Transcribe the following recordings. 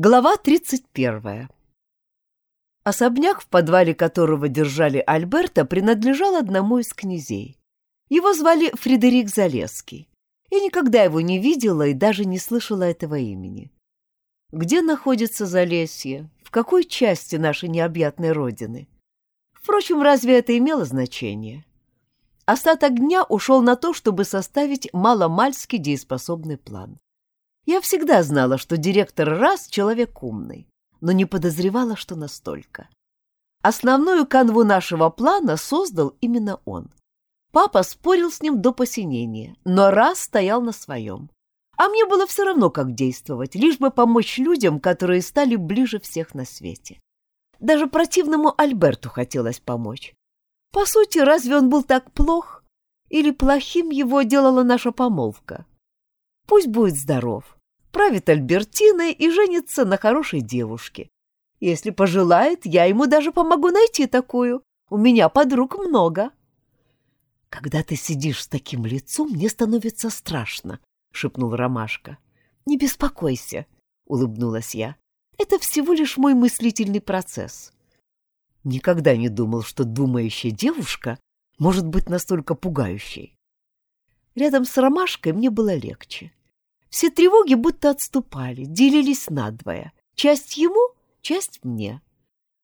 Глава 31. Особняк, в подвале которого держали Альберта, принадлежал одному из князей. Его звали Фредерик Залеский. Я никогда его не видела и даже не слышала этого имени. Где находится Залесье? В какой части нашей необъятной родины? Впрочем, разве это имело значение? Остаток дня ушел на то, чтобы составить маломальски дееспособный план. Я всегда знала, что директор раз человек умный, но не подозревала, что настолько. Основную канву нашего плана создал именно он. Папа спорил с ним до посинения, но раз стоял на своем. А мне было все равно, как действовать, лишь бы помочь людям, которые стали ближе всех на свете. Даже противному Альберту хотелось помочь. По сути, разве он был так плох? Или плохим его делала наша помолвка? Пусть будет здоров правит Альбертиной и женится на хорошей девушке. Если пожелает, я ему даже помогу найти такую. У меня подруг много. Когда ты сидишь с таким лицом, мне становится страшно, шепнул Ромашка. Не беспокойся, улыбнулась я. Это всего лишь мой мыслительный процесс. Никогда не думал, что думающая девушка может быть настолько пугающей. Рядом с Ромашкой мне было легче. Все тревоги будто отступали, делились надвое. Часть ему, часть мне.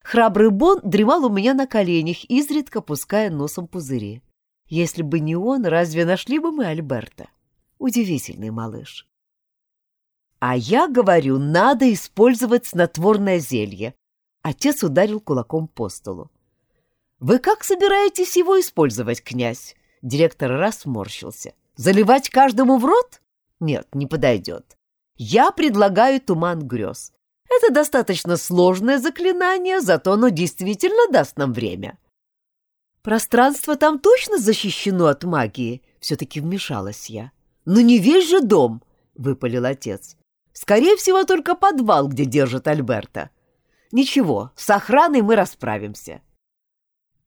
Храбрый Бон дремал у меня на коленях, изредка пуская носом пузыри. Если бы не он, разве нашли бы мы Альберта? Удивительный малыш. А я говорю, надо использовать снотворное зелье. Отец ударил кулаком по столу. Вы как собираетесь его использовать, князь? Директор раз морщился. Заливать каждому в рот? Нет, не подойдет. Я предлагаю туман грез. Это достаточно сложное заклинание, зато оно действительно даст нам время. Пространство там точно защищено от магии, все-таки вмешалась я. Но не весь же дом, выпалил отец. Скорее всего, только подвал, где держат Альберта. Ничего, с охраной мы расправимся.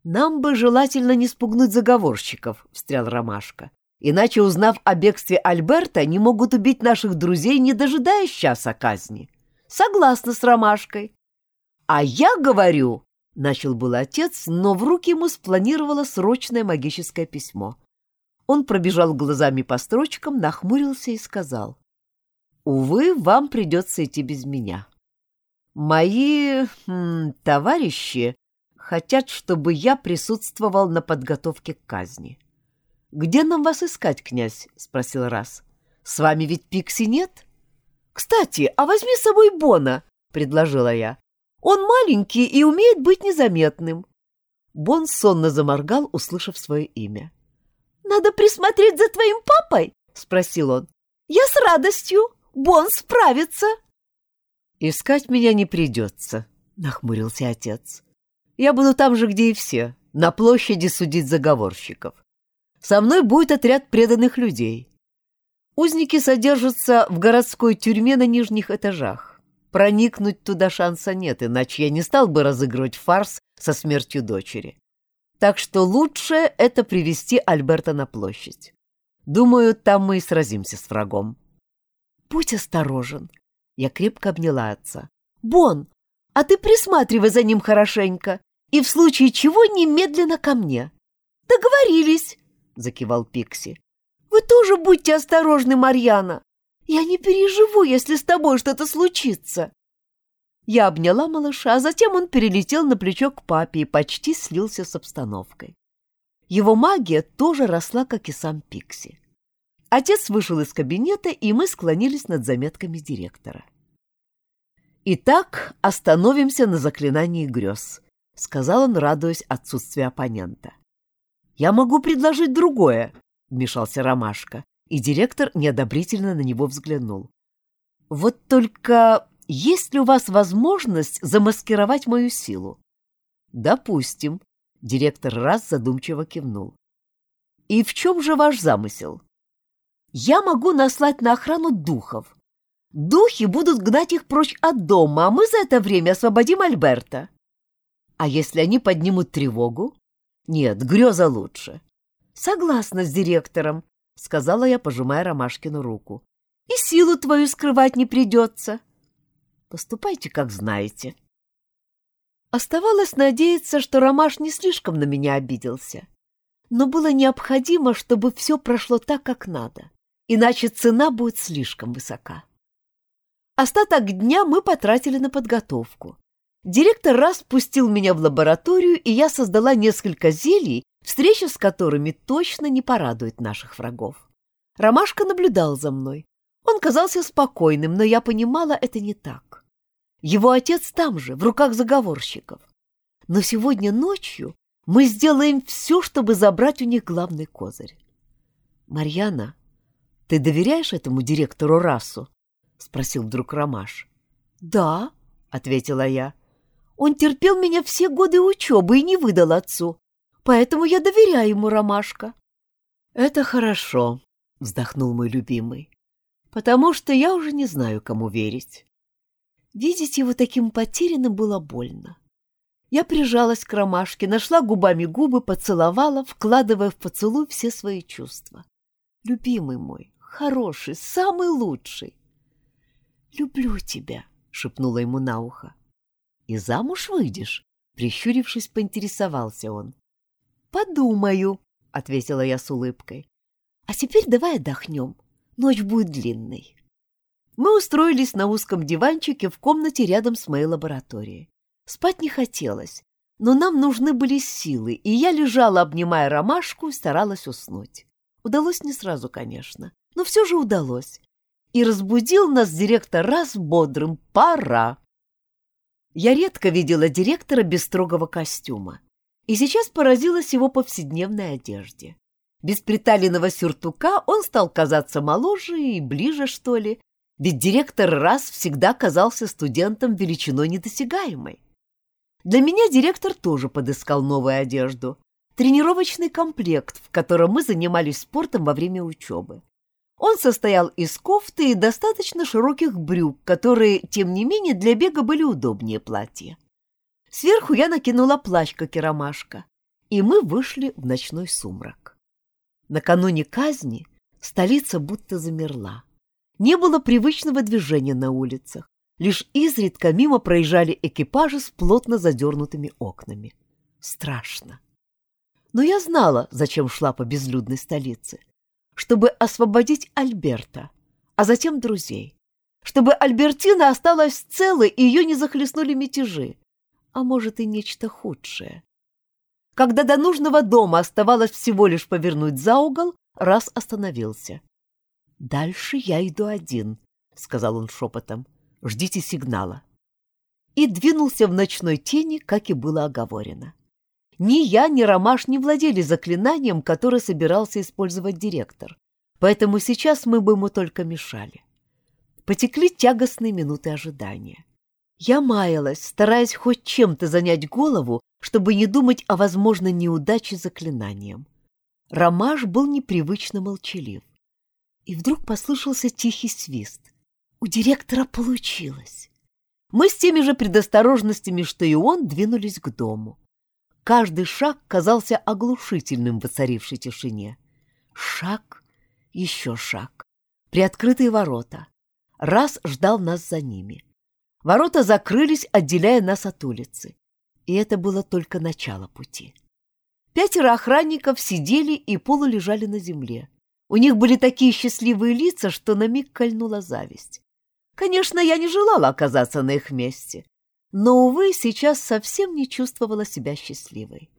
Нам бы желательно не спугнуть заговорщиков, встрял Ромашка. Иначе, узнав о бегстве Альберта, они могут убить наших друзей, не дожидаясь часа казни. Согласна с Ромашкой. А я говорю, — начал был отец, но в руки ему спланировало срочное магическое письмо. Он пробежал глазами по строчкам, нахмурился и сказал. «Увы, вам придется идти без меня. Мои м, товарищи хотят, чтобы я присутствовал на подготовке к казни». «Где нам вас искать, князь?» — спросил раз. «С вами ведь Пикси нет?» «Кстати, а возьми с собой Бона», — предложила я. «Он маленький и умеет быть незаметным». Бон сонно заморгал, услышав свое имя. «Надо присмотреть за твоим папой?» — спросил он. «Я с радостью. Бон справится». «Искать меня не придется», — нахмурился отец. «Я буду там же, где и все, на площади судить заговорщиков. Со мной будет отряд преданных людей. Узники содержатся в городской тюрьме на нижних этажах. Проникнуть туда шанса нет, иначе я не стал бы разыгрывать фарс со смертью дочери. Так что лучше это привести Альберта на площадь. Думаю, там мы и сразимся с врагом. Будь осторожен. Я крепко обняла отца. Бон, а ты присматривай за ним хорошенько и в случае чего немедленно ко мне. Договорились закивал Пикси. Вы тоже будьте осторожны, Марьяна. Я не переживу, если с тобой что-то случится. Я обняла малыша, а затем он перелетел на плечо к папе и почти слился с обстановкой. Его магия тоже росла, как и сам Пикси. Отец вышел из кабинета, и мы склонились над заметками директора. «Итак, остановимся на заклинании грез», — сказал он, радуясь отсутствию оппонента. «Я могу предложить другое», — вмешался Ромашка, и директор неодобрительно на него взглянул. «Вот только есть ли у вас возможность замаскировать мою силу?» «Допустим», — директор раз задумчиво кивнул. «И в чем же ваш замысел?» «Я могу наслать на охрану духов. Духи будут гнать их прочь от дома, а мы за это время освободим Альберта. А если они поднимут тревогу, нет, греза лучше. Согласна с директором, сказала я, пожимая Ромашкину руку. И силу твою скрывать не придется. Поступайте, как знаете. Оставалось надеяться, что Ромаш не слишком на меня обиделся. Но было необходимо, чтобы все прошло так, как надо, иначе цена будет слишком высока. Остаток дня мы потратили на подготовку. Директор раз пустил меня в лабораторию, и я создала несколько зелий, встреча с которыми точно не порадует наших врагов. Ромашка наблюдал за мной. Он казался спокойным, но я понимала, это не так. Его отец там же, в руках заговорщиков. Но сегодня ночью мы сделаем все, чтобы забрать у них главный козырь. Марьяна, ты доверяешь этому директору расу? спросил вдруг Ромаш. Да, ответила я. Он терпел меня все годы учебы и не выдал отцу, поэтому я доверяю ему, Ромашка. Это хорошо, вздохнул мой любимый, потому что я уже не знаю, кому верить. Видеть его таким потерянным было больно. Я прижалась к ромашке, нашла губами губы, поцеловала, вкладывая в поцелуй все свои чувства. Любимый мой, хороший, самый лучший. «Люблю тебя», — шепнула ему на ухо. «И замуж выйдешь?» — прищурившись, поинтересовался он. «Подумаю», — ответила я с улыбкой. «А теперь давай отдохнем. Ночь будет длинной». Мы устроились на узком диванчике в комнате рядом с моей лабораторией. Спать не хотелось, но нам нужны были силы, и я лежала, обнимая ромашку, и старалась уснуть. Удалось не сразу, конечно, но все же удалось. И разбудил нас директор раз бодрым «Пора!». Я редко видела директора без строгого костюма, и сейчас поразилась его повседневной одежде. Без приталенного сюртука он стал казаться моложе и ближе, что ли, ведь директор раз всегда казался студентом величиной недосягаемой. Для меня директор тоже подыскал новую одежду. Тренировочный комплект, в котором мы занимались спортом во время учебы. Он состоял из кофты и достаточно широких брюк, которые, тем не менее, для бега были удобнее платья. Сверху я накинула плащ, как и ромашка, и мы вышли в ночной сумрак. Накануне казни столица будто замерла. Не было привычного движения на улицах. Лишь изредка мимо проезжали экипажи с плотно задернутыми окнами. Страшно. Но я знала, зачем шла по безлюдной столице. Чтобы освободить Альберта, а затем друзей. Чтобы Альбертина осталась целой и ее не захлестнули мятежи. А может и нечто худшее. Когда до нужного дома оставалось всего лишь повернуть за угол, раз остановился. «Дальше я иду один», — сказал он шепотом. «Ждите сигнала». И двинулся в ночной тени, как и было оговорено. Ни я, ни Ромаш не владели заклинанием, которое собирался использовать директор, поэтому сейчас мы бы ему только мешали. Потекли тягостные минуты ожидания. Я маялась, стараясь хоть чем-то занять голову, чтобы не думать о возможной неудаче заклинанием. Ромаш был непривычно молчалив и вдруг послышался тихий свист. У директора получилось. Мы с теми же предосторожностями, что и он, двинулись к дому. Каждый шаг казался оглушительным в воцарившей тишине. Шаг, еще шаг. Приоткрытые ворота. Раз ждал нас за ними. Ворота закрылись, отделяя нас от улицы. И это было только начало пути. Пятеро охранников сидели и полулежали на земле. У них были такие счастливые лица, что на миг кольнула зависть. Конечно, я не желала оказаться на их месте, но, увы, сейчас совсем не чувствовала себя счастливой.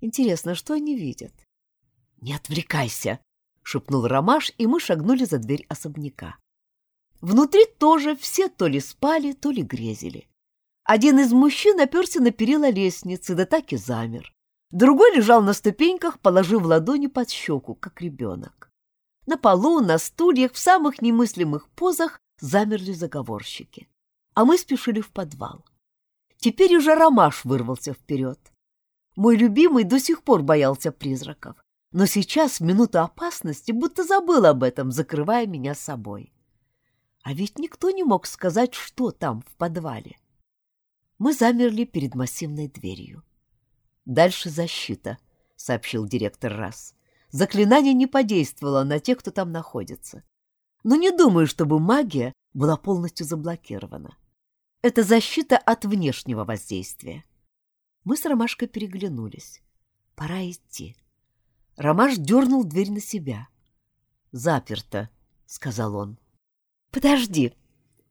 Интересно, что они видят? — Не отвлекайся! — шепнул Ромаш, и мы шагнули за дверь особняка. Внутри тоже все то ли спали, то ли грезили. Один из мужчин оперся на перила лестницы, да так и замер. Другой лежал на ступеньках, положив ладони под щеку, как ребенок. На полу, на стульях, в самых немыслимых позах замерли заговорщики. А мы спешили в подвал. Теперь уже Ромаш вырвался вперед. Мой любимый до сих пор боялся призраков, но сейчас, в минуту опасности, будто забыл об этом, закрывая меня собой. А ведь никто не мог сказать, что там, в подвале. Мы замерли перед массивной дверью. «Дальше защита», — сообщил директор раз. Заклинание не подействовало на тех, кто там находится. Но не думаю, чтобы магия была полностью заблокирована. Это защита от внешнего воздействия. Мы с Ромашкой переглянулись. Пора идти. Ромаш дернул дверь на себя. «Заперто», — сказал он. «Подожди».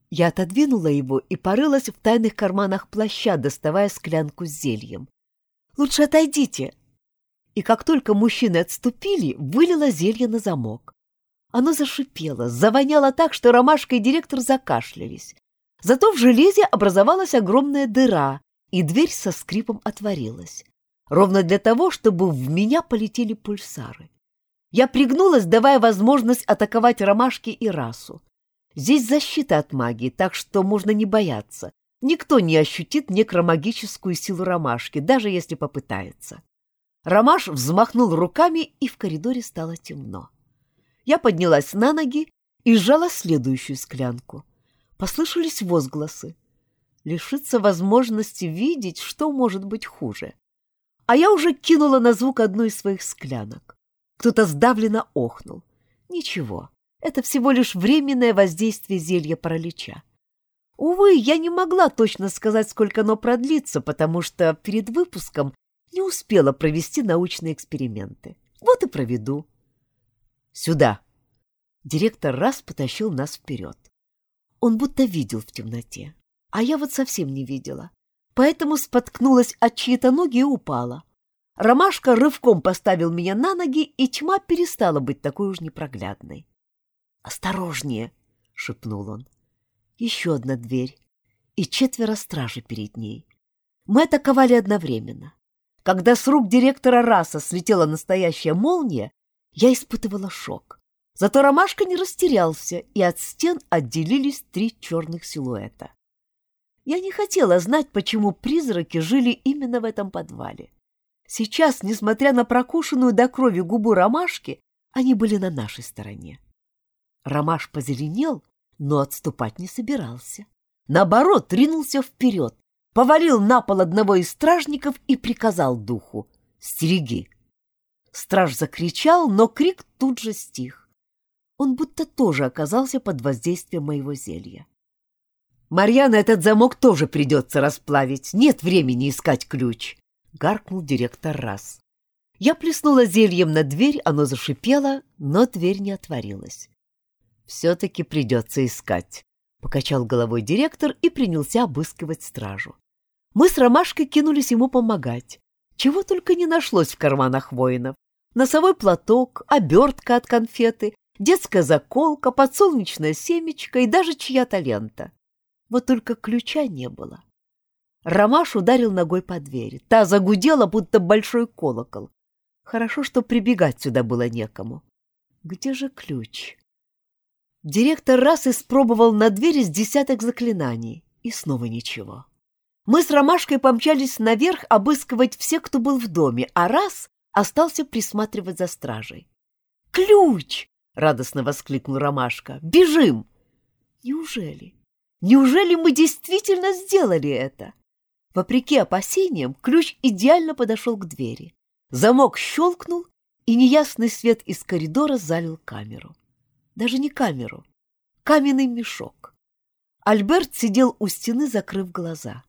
Я отодвинула его и порылась в тайных карманах плаща, доставая склянку с зельем. «Лучше отойдите». И как только мужчины отступили, вылила зелье на замок. Оно зашипело, завоняло так, что ромашка и директор закашлялись. Зато в железе образовалась огромная дыра, и дверь со скрипом отворилась. Ровно для того, чтобы в меня полетели пульсары. Я пригнулась, давая возможность атаковать ромашки и расу. Здесь защита от магии, так что можно не бояться. Никто не ощутит некромагическую силу ромашки, даже если попытается. Ромаш взмахнул руками, и в коридоре стало темно. Я поднялась на ноги и сжала следующую склянку. Послышались возгласы. Лишиться возможности видеть, что может быть хуже. А я уже кинула на звук одну из своих склянок. Кто-то сдавленно охнул. Ничего, это всего лишь временное воздействие зелья паралича. Увы, я не могла точно сказать, сколько оно продлится, потому что перед выпуском не успела провести научные эксперименты. Вот и проведу. Сюда. Директор раз потащил нас вперед. Он будто видел в темноте, а я вот совсем не видела. Поэтому споткнулась от чьей-то ноги и упала. Ромашка рывком поставил меня на ноги, и тьма перестала быть такой уж непроглядной. «Осторожнее!» — шепнул он. Еще одна дверь, и четверо стражи перед ней. Мы атаковали одновременно. Когда с рук директора раса слетела настоящая молния, я испытывала шок. Зато Ромашка не растерялся, и от стен отделились три черных силуэта. Я не хотела знать, почему призраки жили именно в этом подвале. Сейчас, несмотря на прокушенную до крови губу Ромашки, они были на нашей стороне. Ромаш позеленел, но отступать не собирался. Наоборот, ринулся вперед, повалил на пол одного из стражников и приказал духу «Стереги!». Страж закричал, но крик тут же стих. Он будто тоже оказался под воздействием моего зелья. «Марьяна, этот замок тоже придется расплавить. Нет времени искать ключ!» — гаркнул директор раз. Я плеснула зельем на дверь, оно зашипело, но дверь не отворилась. «Все-таки придется искать», — покачал головой директор и принялся обыскивать стражу. Мы с Ромашкой кинулись ему помогать. Чего только не нашлось в карманах воинов. Носовой платок, обертка от конфеты, детская заколка, подсолнечное семечко и даже чья-то лента. Вот только ключа не было. Ромаш ударил ногой по двери. Та загудела, будто большой колокол. Хорошо, что прибегать сюда было некому. Где же ключ? Директор раз испробовал на двери с десяток заклинаний, и снова ничего. Мы с Ромашкой помчались наверх обыскивать всех, кто был в доме, а раз остался присматривать за стражей. «Ключ!» — радостно воскликнул Ромашка. «Бежим!» «Неужели? Неужели мы действительно сделали это?» Вопреки опасениям, ключ идеально подошел к двери. Замок щелкнул, и неясный свет из коридора залил камеру. Даже не камеру, каменный мешок. Альберт сидел у стены, закрыв глаза.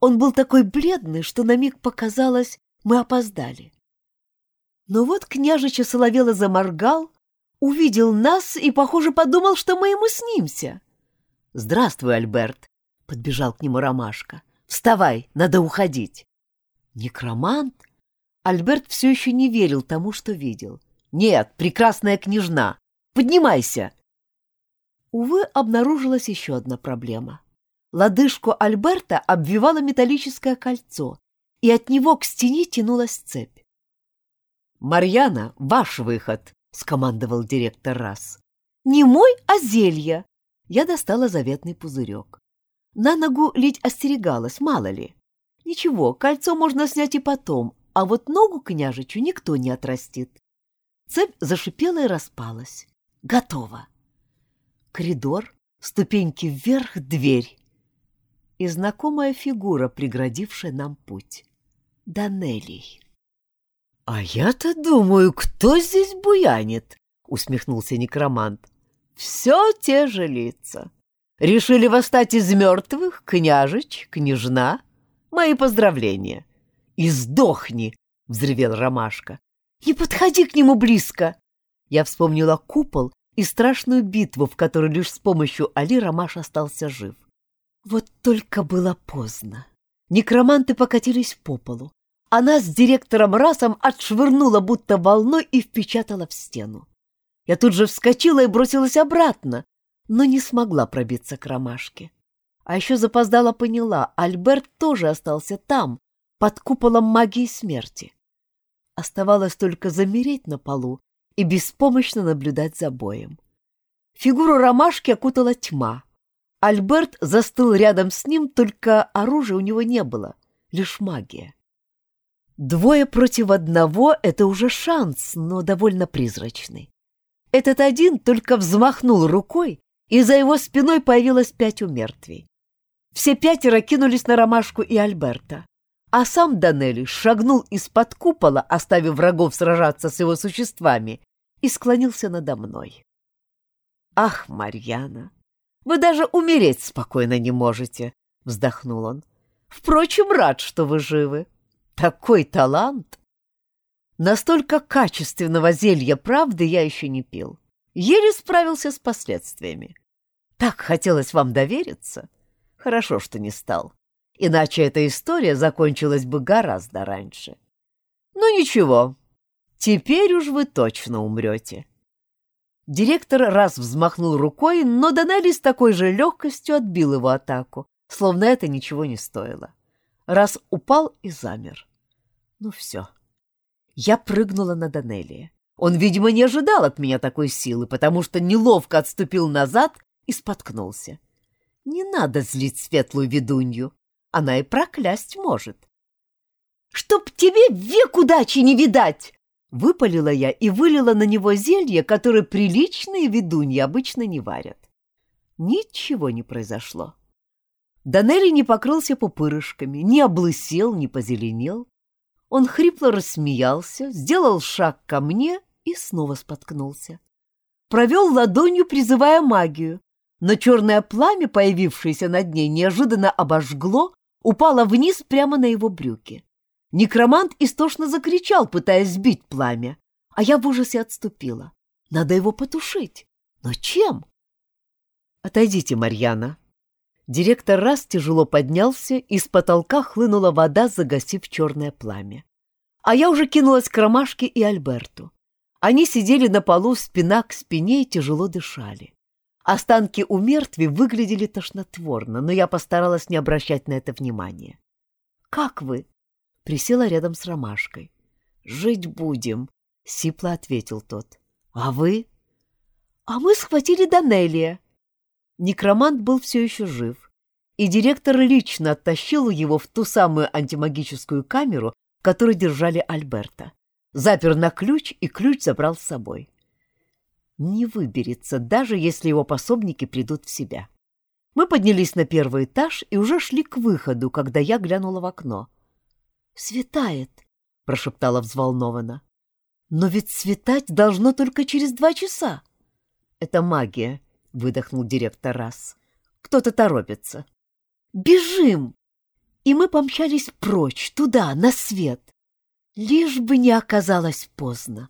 Он был такой бледный, что на миг показалось, мы опоздали. Но вот княжича Соловела заморгал, увидел нас и, похоже, подумал, что мы ему снимся. «Здравствуй, Альберт!» — подбежал к нему Ромашка. «Вставай, надо уходить!» «Некромант?» Альберт все еще не верил тому, что видел. «Нет, прекрасная княжна! Поднимайся!» Увы, обнаружилась еще одна проблема. Лодыжку Альберта обвивало металлическое кольцо, и от него к стене тянулась цепь. «Марьяна, ваш выход!» — скомандовал директор раз. «Не мой, а зелье!» Я достала заветный пузырек. На ногу лить остерегалась, мало ли. Ничего, кольцо можно снять и потом, а вот ногу княжичу никто не отрастит. Цепь зашипела и распалась. Готово. Коридор, ступеньки вверх, дверь и знакомая фигура, преградившая нам путь. Данелий. — А я-то думаю, кто здесь буянит? — усмехнулся некромант. — Все те же лица. Решили восстать из мертвых, княжич, княжна? Мои поздравления. И сдохни, — взревел Ромашка. Не подходи к нему близко. Я вспомнила купол и страшную битву, в которой лишь с помощью Али Ромаш остался жив. Вот только было поздно. Некроманты покатились по полу. Она с директором Расом отшвырнула будто волной и впечатала в стену. Я тут же вскочила и бросилась обратно, но не смогла пробиться к ромашке. А еще запоздала поняла, Альберт тоже остался там, под куполом магии смерти. Оставалось только замереть на полу и беспомощно наблюдать за боем. Фигуру ромашки окутала тьма. Альберт застыл рядом с ним, только оружия у него не было, лишь магия. Двое против одного — это уже шанс, но довольно призрачный. Этот один только взмахнул рукой, и за его спиной появилось пять умертвий. Все пятеро кинулись на Ромашку и Альберта, а сам Данелли шагнул из-под купола, оставив врагов сражаться с его существами, и склонился надо мной. «Ах, Марьяна, вы даже умереть спокойно не можете!» — вздохнул он. «Впрочем, рад, что вы живы. Такой талант!» Настолько качественного зелья правды я еще не пил. Еле справился с последствиями. Так хотелось вам довериться. Хорошо, что не стал. Иначе эта история закончилась бы гораздо раньше. Ну ничего, теперь уж вы точно умрете. Директор раз взмахнул рукой, но Данелли с такой же легкостью отбил его атаку, словно это ничего не стоило. Раз упал и замер. Ну все. Я прыгнула на Данелия. Он, видимо, не ожидал от меня такой силы, потому что неловко отступил назад и споткнулся. Не надо злить светлую ведунью. Она и проклясть может. «Чтоб тебе век удачи не видать!» Выпалила я и вылила на него зелье, которое приличные ведуньи обычно не варят. Ничего не произошло. Данелли не покрылся пупырышками, не облысел, не позеленел. Он хрипло рассмеялся, сделал шаг ко мне и снова споткнулся. Провел ладонью, призывая магию, но черное пламя, появившееся над ней, неожиданно обожгло, упало вниз прямо на его брюки. Некромант истошно закричал, пытаясь сбить пламя, а я в ужасе отступила. Надо его потушить. Но чем? Отойдите, Марьяна. Директор раз тяжело поднялся, и с потолка хлынула вода, загасив черное пламя. А я уже кинулась к Ромашке и Альберту. Они сидели на полу спина к спине и тяжело дышали. Останки у мертвей выглядели тошнотворно, но я постаралась не обращать на это внимания. «Как вы?» присела рядом с ромашкой. «Жить будем», — сипло ответил тот. «А вы?» «А мы схватили Данелия». Некромант был все еще жив, и директор лично оттащил его в ту самую антимагическую камеру, в которой держали Альберта. Запер на ключ, и ключ забрал с собой. Не выберется, даже если его пособники придут в себя. Мы поднялись на первый этаж и уже шли к выходу, когда я глянула в окно. «Светает», — прошептала взволнованно. «Но ведь светать должно только через два часа». «Это магия», — выдохнул директор раз. «Кто-то торопится». «Бежим!» И мы помчались прочь, туда, на свет. Лишь бы не оказалось поздно.